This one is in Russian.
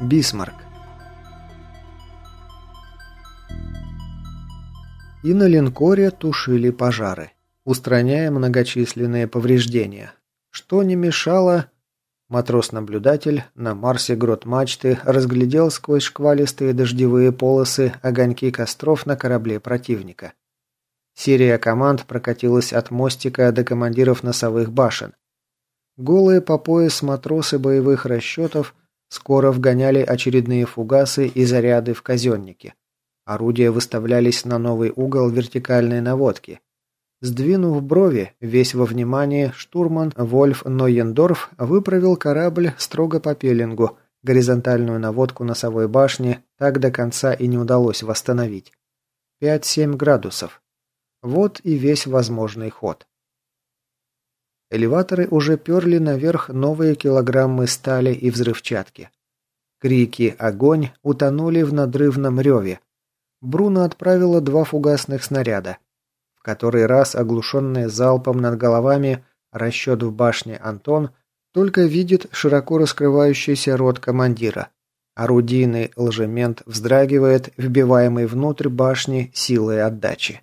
Бисмарк. И на линкоре тушили пожары, устраняя многочисленные повреждения. Что не мешало... Матрос-наблюдатель на Марсе грот мачты разглядел сквозь шквалистые дождевые полосы огоньки костров на корабле противника. Серия команд прокатилась от мостика до командиров носовых башен. Голые по пояс матросы боевых расчетов скоро вгоняли очередные фугасы и заряды в казенники. Орудия выставлялись на новый угол вертикальной наводки. Сдвинув брови, весь во внимании, штурман Вольф Нойендорф выправил корабль строго по пеленгу, горизонтальную наводку носовой башни так до конца и не удалось восстановить. 5-7 градусов. Вот и весь возможный ход. Элеваторы уже перли наверх новые килограммы стали и взрывчатки. Крики «Огонь!» утонули в надрывном реве. Бруно отправила два фугасных снаряда. В который раз, оглушенные залпом над головами, расчет в башне Антон только видит широко раскрывающийся рот командира. Орудийный лжемент вздрагивает, вбиваемый внутрь башни силой отдачи.